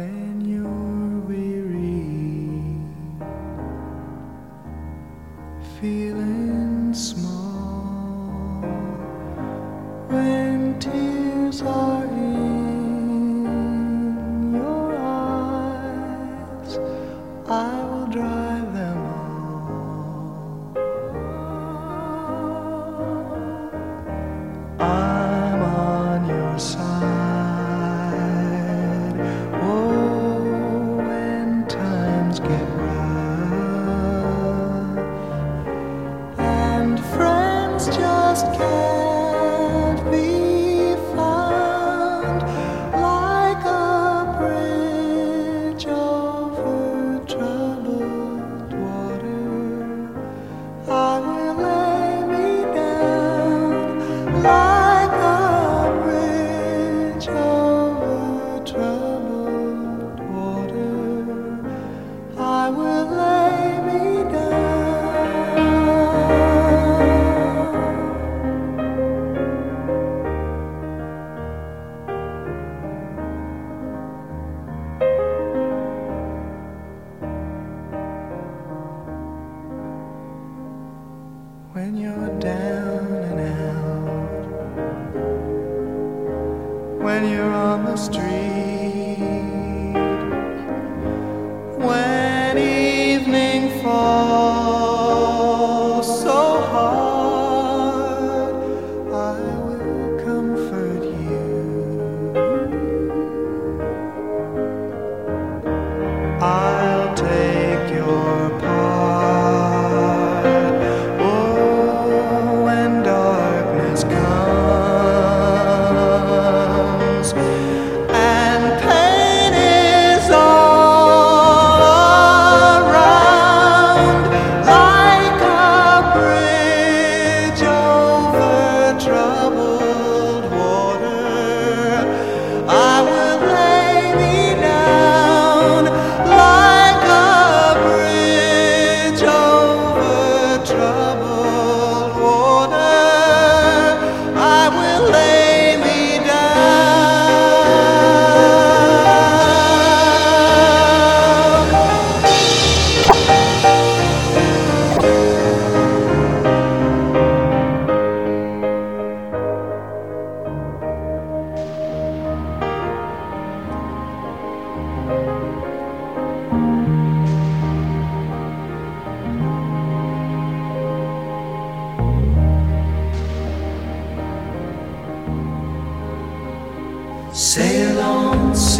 when you're weary, feeling small. when you're down and out, when you're on the street.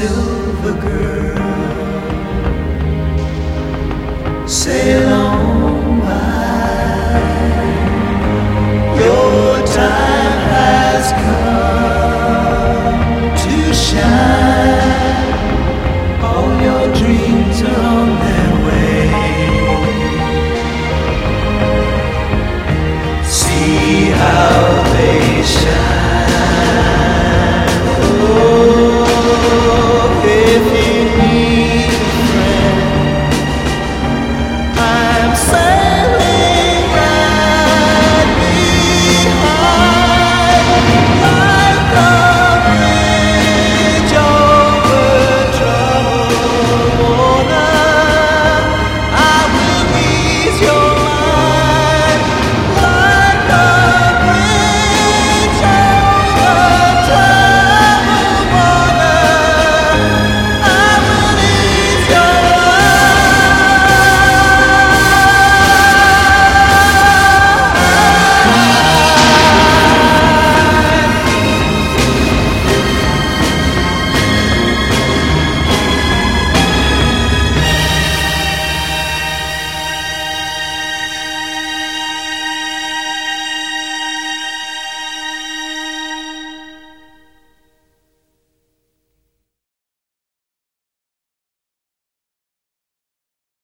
silver girl.